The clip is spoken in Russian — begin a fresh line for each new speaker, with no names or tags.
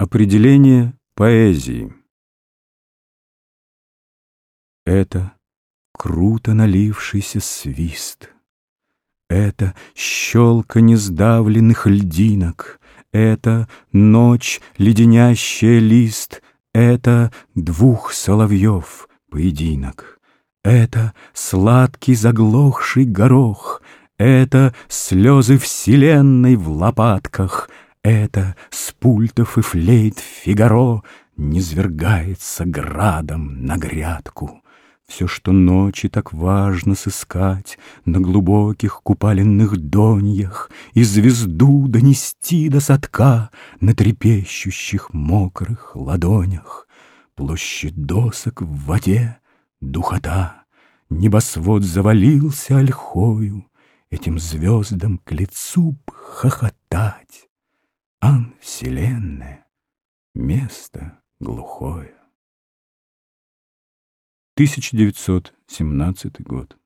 Определение поэзии. Это круто налившийся свист, Это щелканье сдавленных льдинок, Это ночь, леденящая лист, Это двух соловьев поединок, Это сладкий заглохший горох, Это слезы вселенной в лопатках — это с пультов и флейт Фигаро Низвергается градом на грядку. Все, что ночи так важно сыскать На глубоких купаленных доньях И звезду донести до садка На трепещущих мокрых ладонях. Площадь досок в воде, духота, Небосвод завалился ольхою, Этим звездам к лицу хохотать. Вселенная, место глухое. 1917 год.